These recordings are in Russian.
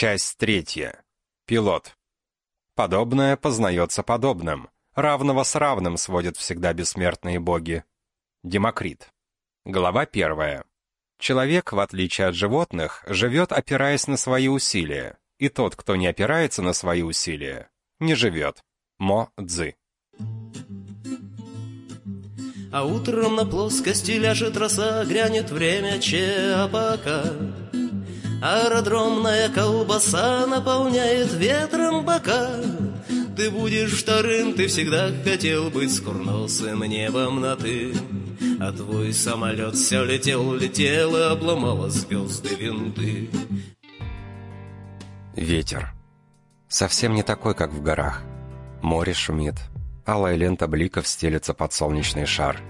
Часть третья. Пилот. Подобное познается подобным. Равного с равным сводят всегда бессмертные боги. Демокрит. Глава первая. Человек, в отличие от животных, живет, опираясь на свои усилия, и тот, кто не опирается на свои усилия, не живет. Мо Цзы. А утром на плоскости ляжет роса, грянет время чепака. Аэродромная колбаса наполняет ветром бока. Ты будешь вторым, ты всегда хотел быть с курносым небом на «ты». А твой самолет все летел, летел и обломало звезды винты. Ветер. Совсем не такой, как в горах. Море шумит. Алая лента бликов стелется под солнечный шар.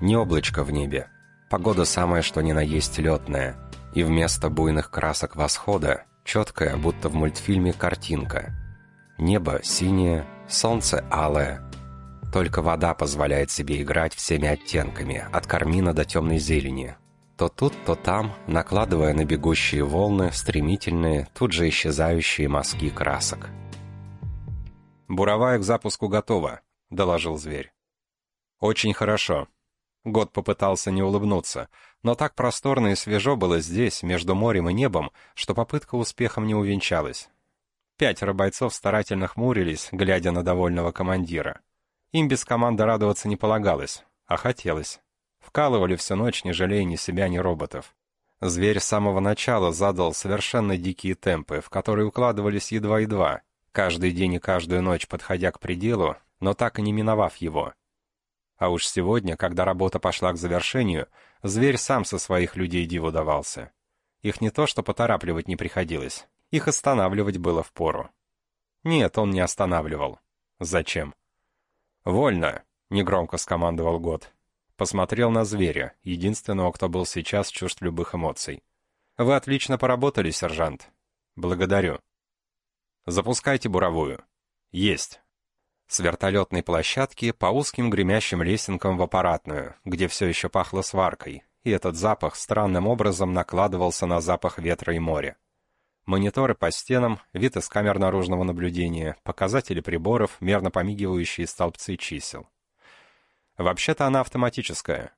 Не облачко в небе. Погода самая, что ни на есть летная. И вместо буйных красок восхода четкая, будто в мультфильме, картинка. Небо синее, солнце алое, только вода позволяет себе играть всеми оттенками, от кармина до темной зелени. То тут, то там, накладывая на бегущие волны стремительные, тут же исчезающие мазки красок. «Буровая к запуску готова», — доложил зверь. «Очень хорошо». Год попытался не улыбнуться, но так просторно и свежо было здесь, между морем и небом, что попытка успехом не увенчалась. Пятеро бойцов старательно хмурились, глядя на довольного командира. Им без команды радоваться не полагалось, а хотелось. Вкалывали всю ночь, не жалея ни себя, ни роботов. Зверь с самого начала задал совершенно дикие темпы, в которые укладывались едва-едва, каждый день и каждую ночь подходя к пределу, но так и не миновав его. А уж сегодня, когда работа пошла к завершению, зверь сам со своих людей диву давался. Их не то что поторапливать не приходилось, их останавливать было впору. Нет, он не останавливал. Зачем? «Вольно!» — негромко скомандовал Год. Посмотрел на зверя, единственного, кто был сейчас чужд любых эмоций. «Вы отлично поработали, сержант. Благодарю. Запускайте буровую. Есть!» С вертолетной площадки по узким гремящим лесенкам в аппаратную, где все еще пахло сваркой, и этот запах странным образом накладывался на запах ветра и моря. Мониторы по стенам, вид из камер наружного наблюдения, показатели приборов, мерно помигивающие столбцы чисел. Вообще-то она автоматическая.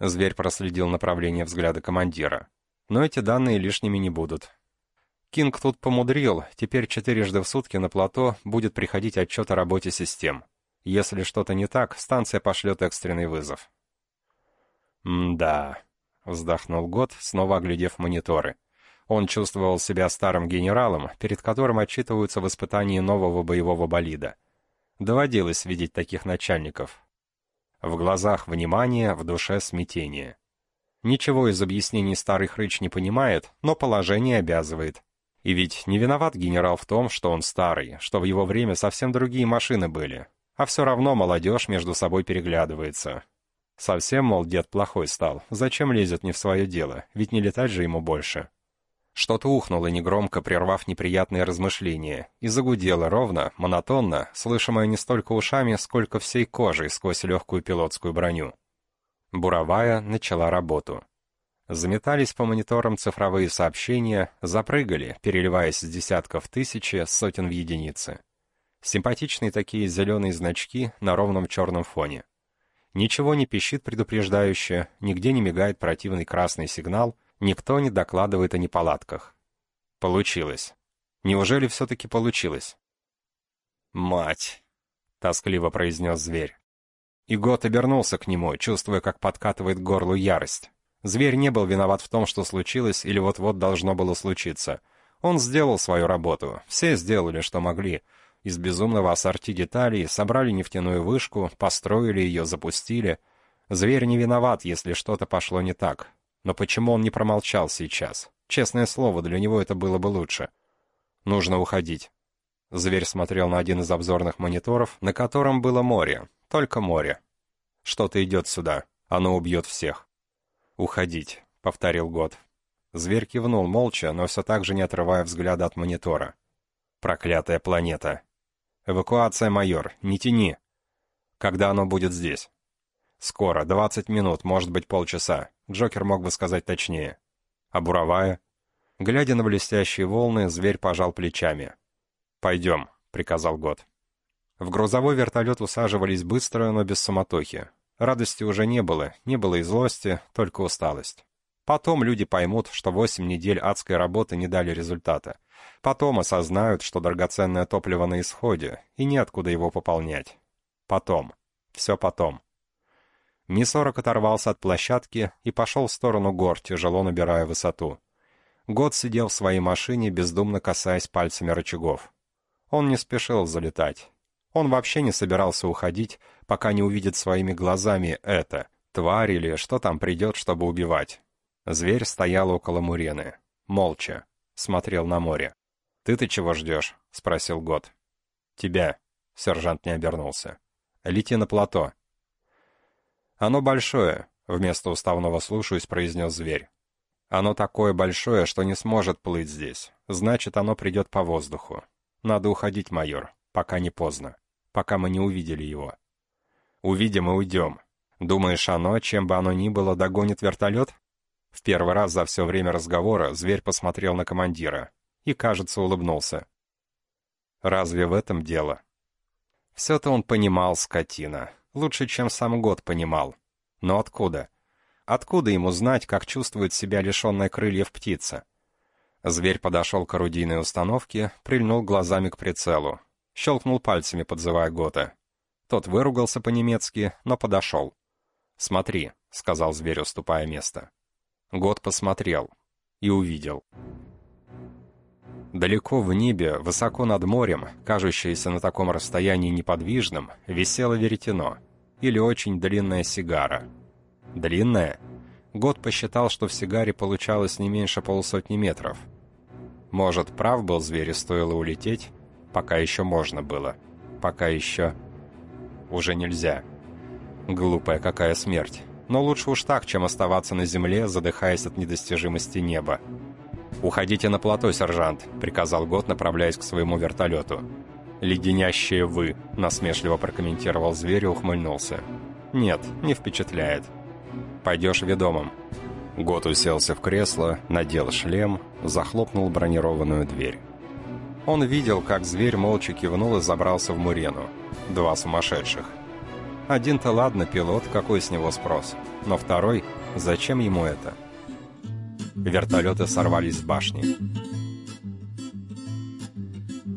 Зверь проследил направление взгляда командира. Но эти данные лишними не будут. Кинг тут помудрил, теперь четырежды в сутки на плато будет приходить отчет о работе систем. Если что-то не так, станция пошлет экстренный вызов. «М-да», — вздохнул Год, снова оглядев мониторы. Он чувствовал себя старым генералом, перед которым отчитываются в испытании нового боевого болида. Доводилось видеть таких начальников. В глазах внимание, в душе смятение. Ничего из объяснений старый хрыч не понимает, но положение обязывает. И ведь не виноват генерал в том, что он старый, что в его время совсем другие машины были. А все равно молодежь между собой переглядывается. Совсем, мол, дед плохой стал, зачем лезет не в свое дело, ведь не летать же ему больше. Что-то ухнуло негромко, прервав неприятные размышления, и загудело ровно, монотонно, слышимое не столько ушами, сколько всей кожей сквозь легкую пилотскую броню. Буровая начала работу. Заметались по мониторам цифровые сообщения, запрыгали, переливаясь с десятков тысячи, сотен в единицы. Симпатичные такие зеленые значки на ровном черном фоне. Ничего не пищит предупреждающе, нигде не мигает противный красный сигнал — Никто не докладывает о неполадках. Получилось. Неужели все-таки получилось? «Мать!» — тоскливо произнес зверь. И Гот обернулся к нему, чувствуя, как подкатывает к горлу ярость. Зверь не был виноват в том, что случилось или вот-вот должно было случиться. Он сделал свою работу, все сделали, что могли. Из безумного ассорти деталей собрали нефтяную вышку, построили ее, запустили. Зверь не виноват, если что-то пошло не так. Но почему он не промолчал сейчас? Честное слово, для него это было бы лучше. Нужно уходить. Зверь смотрел на один из обзорных мониторов, на котором было море. Только море. Что-то идет сюда. Оно убьет всех. «Уходить», — повторил Год. Зверь кивнул молча, но все так же не отрывая взгляда от монитора. «Проклятая планета!» «Эвакуация, майор, не тяни!» «Когда оно будет здесь?» «Скоро, двадцать минут, может быть полчаса. Джокер мог бы сказать точнее. А буровая? Глядя на блестящие волны, зверь пожал плечами. «Пойдем», — приказал Год. В грузовой вертолет усаживались быстро, но без суматохи. Радости уже не было, не было и злости, только усталость. Потом люди поймут, что восемь недель адской работы не дали результата. Потом осознают, что драгоценное топливо на исходе, и неоткуда его пополнять. Потом. Все потом. Ми-40 оторвался от площадки и пошел в сторону гор, тяжело набирая высоту. Год сидел в своей машине, бездумно касаясь пальцами рычагов. Он не спешил залетать. Он вообще не собирался уходить, пока не увидит своими глазами это, тварь или что там придет, чтобы убивать. Зверь стоял около Мурены. Молча. Смотрел на море. «Ты-то чего ждешь?» — спросил Год. «Тебя». Сержант не обернулся. «Лети на плато». «Оно большое», — вместо уставного «слушаюсь» произнес зверь. «Оно такое большое, что не сможет плыть здесь. Значит, оно придет по воздуху. Надо уходить, майор, пока не поздно пока мы не увидели его. Увидим и уйдем. Думаешь, оно, чем бы оно ни было, догонит вертолет? В первый раз за все время разговора зверь посмотрел на командира и, кажется, улыбнулся. Разве в этом дело? Все-то он понимал, скотина. Лучше, чем сам год понимал. Но откуда? Откуда ему знать, как чувствует себя лишенная крыльев птица? Зверь подошел к орудийной установке, прильнул глазами к прицелу, Щелкнул пальцами, подзывая Гота. Тот выругался по-немецки, но подошел. «Смотри», — сказал зверь, уступая место. Гот посмотрел и увидел. Далеко в небе, высоко над морем, кажущееся на таком расстоянии неподвижным, висело веретено, или очень длинная сигара. Длинная? Год посчитал, что в сигаре получалось не меньше полусотни метров. Может, прав был зверь и стоило улететь? Пока еще можно было. Пока еще... Уже нельзя. Глупая какая смерть. Но лучше уж так, чем оставаться на земле, задыхаясь от недостижимости неба. «Уходите на плато, сержант», — приказал Гот, направляясь к своему вертолету. «Леденящие вы», — насмешливо прокомментировал зверь и ухмыльнулся. «Нет, не впечатляет. Пойдешь ведомым». Гот уселся в кресло, надел шлем, захлопнул бронированную дверь. Он видел, как зверь молча кивнул и забрался в Мурену. Два сумасшедших. Один-то ладно, пилот, какой с него спрос. Но второй, зачем ему это? Вертолеты сорвались с башни.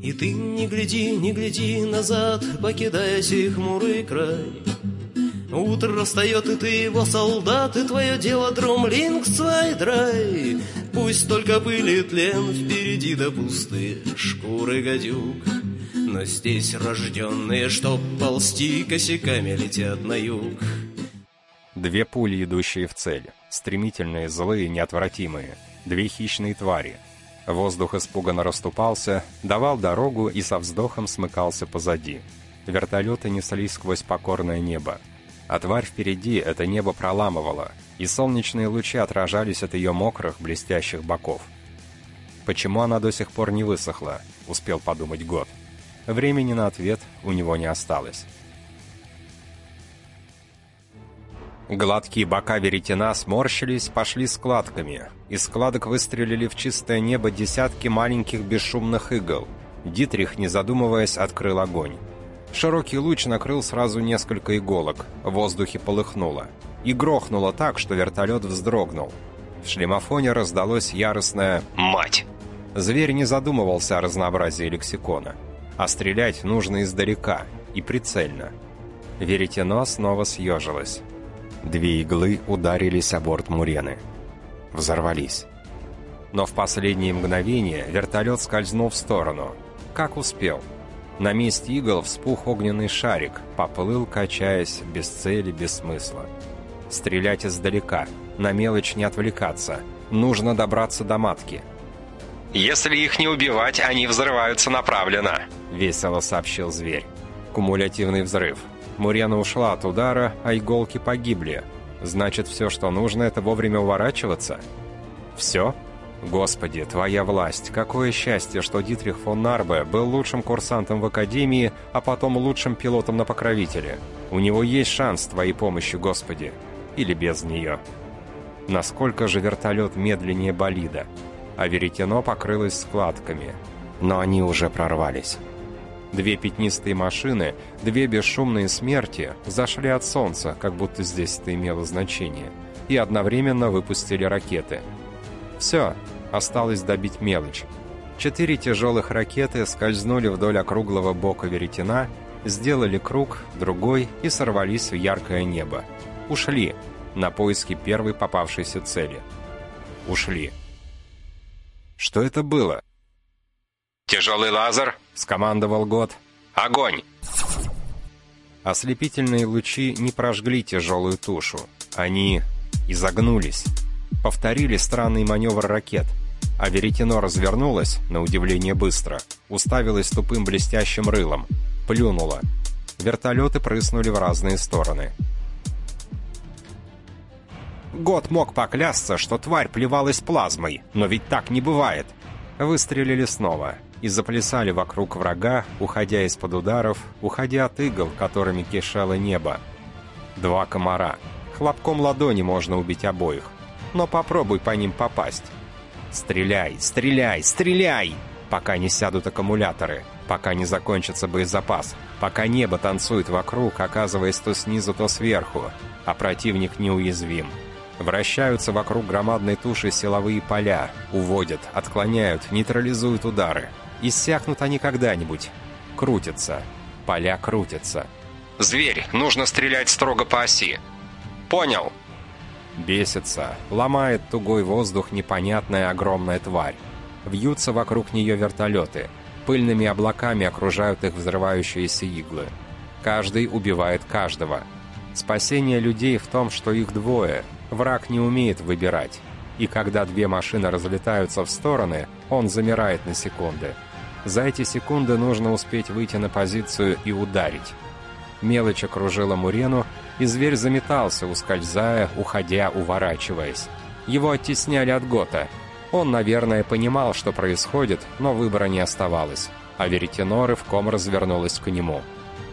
И ты не гляди, не гляди назад, покидая сей хмурый край. Утро встает, и ты его солдат, и твое дело дромлинг свай драй. Пусть только пыли тлен впереди да пустые шкуры гадюк. Но здесь рожденные, чтоб ползти, косяками летят на юг. Две пули, идущие в цель. Стремительные, злые, неотвратимые. Две хищные твари. Воздух испуганно расступался, давал дорогу и со вздохом смыкался позади. Вертолеты неслись сквозь покорное небо. А тварь впереди это небо проламывала, и солнечные лучи отражались от ее мокрых, блестящих боков. Почему она до сих пор не высохла, успел подумать год. Времени на ответ у него не осталось. Гладкие бока веретена сморщились, пошли складками. Из складок выстрелили в чистое небо десятки маленьких бесшумных игл. Дитрих, не задумываясь, открыл огонь. Широкий луч накрыл сразу несколько иголок, в воздухе полыхнуло. И грохнуло так, что вертолет вздрогнул. В шлемофоне раздалось яростное «Мать!». Зверь не задумывался о разнообразии лексикона. А стрелять нужно издалека и прицельно. Веретено снова съежилось. Две иглы ударились о борт Мурены. Взорвались. Но в последние мгновения вертолет скользнул в сторону. Как успел – на месте игл вспух огненный шарик, поплыл, качаясь, без цели, без смысла. Стрелять издалека, на мелочь не отвлекаться. Нужно добраться до матки. «Если их не убивать, они взрываются направленно», — весело сообщил зверь. Кумулятивный взрыв. Мурена ушла от удара, а иголки погибли. Значит, все, что нужно, это вовремя уворачиваться? Все? Господи, твоя власть, какое счастье, что Дитрих фон Нарбе был лучшим курсантом в Академии, а потом лучшим пилотом на покровителе. У него есть шанс твоей помощью, Господи. Или без нее. Насколько же вертолет медленнее болида? а веретено покрылось складками. Но они уже прорвались. Две пятнистые машины, две бесшумные смерти зашли от солнца, как будто здесь это имело значение, и одновременно выпустили ракеты. Все, осталось добить мелочь. Четыре тяжелых ракеты скользнули вдоль округлого бока веретена, сделали круг, другой и сорвались в яркое небо. Ушли на поиски первой попавшейся цели. Ушли. Что это было? «Тяжелый лазер!» — скомандовал Год. «Огонь!» Ослепительные лучи не прожгли тяжелую тушу. Они изогнулись. Повторили странный маневр ракет. А веретено развернулось, на удивление быстро. Уставилось тупым блестящим рылом. Плюнуло. Вертолеты прыснули в разные стороны. Год мог поклясться, что тварь плевалась плазмой, но ведь так не бывает. Выстрелили снова и заплясали вокруг врага, уходя из-под ударов, уходя от игл, которыми кишело небо. Два комара. Хлопком ладони можно убить обоих. Но попробуй по ним попасть. Стреляй, стреляй, стреляй! Пока не сядут аккумуляторы, пока не закончится боезапас, пока небо танцует вокруг, оказываясь то снизу, то сверху, а противник неуязвим. Вращаются вокруг громадной туши силовые поля, уводят, отклоняют, нейтрализуют удары. Иссякнут они когда-нибудь. Крутятся. Поля крутятся. «Зверь, нужно стрелять строго по оси». «Понял». Бесится, ломает тугой воздух непонятная огромная тварь. Вьются вокруг нее вертолеты. Пыльными облаками окружают их взрывающиеся иглы. Каждый убивает каждого. Спасение людей в том, что их двое. Враг не умеет выбирать. И когда две машины разлетаются в стороны, он замирает на секунды. За эти секунды нужно успеть выйти на позицию и ударить. Мелочь окружила Мурену, и зверь заметался, ускользая, уходя, уворачиваясь. Его оттесняли от Гота. Он, наверное, понимал, что происходит, но выбора не оставалось. А веретено рывком развернулось к нему.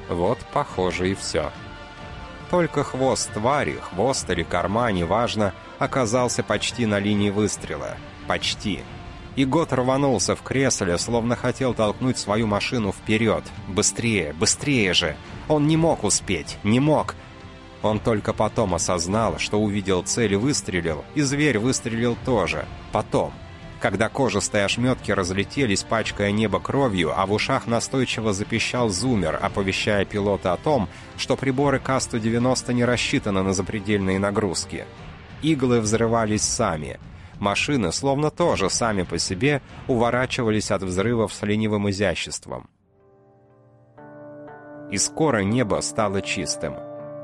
Вот, похоже, и все. Только хвост твари, хвост или корма, неважно, оказался почти на линии выстрела. Почти. И Гот рванулся в кресле, словно хотел толкнуть свою машину вперед. Быстрее, быстрее же! Он не мог успеть, не мог. Он только потом осознал, что увидел цель и выстрелил, и зверь выстрелил тоже. Потом. Когда кожистые ошметки разлетелись, пачкая небо кровью, а в ушах настойчиво запищал зумер, оповещая пилота о том, что приборы К-190 не рассчитаны на запредельные нагрузки. Иглы взрывались сами. Машины, словно тоже сами по себе, уворачивались от взрывов с ленивым изяществом. И скоро небо стало чистым.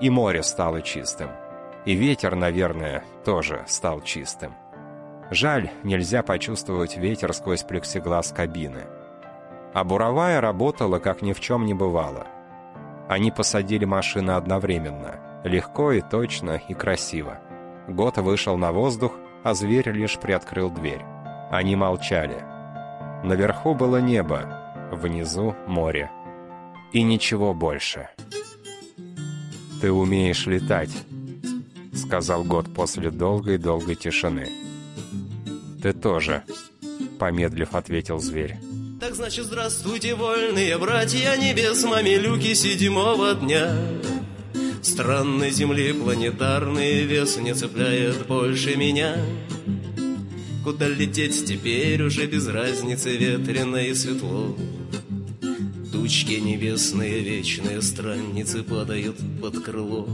И море стало чистым. И ветер, наверное, тоже стал чистым. Жаль, нельзя почувствовать ветер сквозь плексиглаз кабины. А буровая работала, как ни в чем не бывало. Они посадили машины одновременно. Легко и точно и красиво. Гот вышел на воздух, а зверь лишь приоткрыл дверь. Они молчали. Наверху было небо, внизу море. И ничего больше. «Ты умеешь летать», — сказал Год после долгой-долгой тишины. «Ты тоже», — помедлив ответил зверь. Так значит, здравствуйте, вольные братья небес, мамилюки седьмого дня. Странной земли планетарный вес не цепляет больше меня. Куда лететь теперь уже без разницы ветрено и светло. Тучки небесные вечные странницы падают под крыло.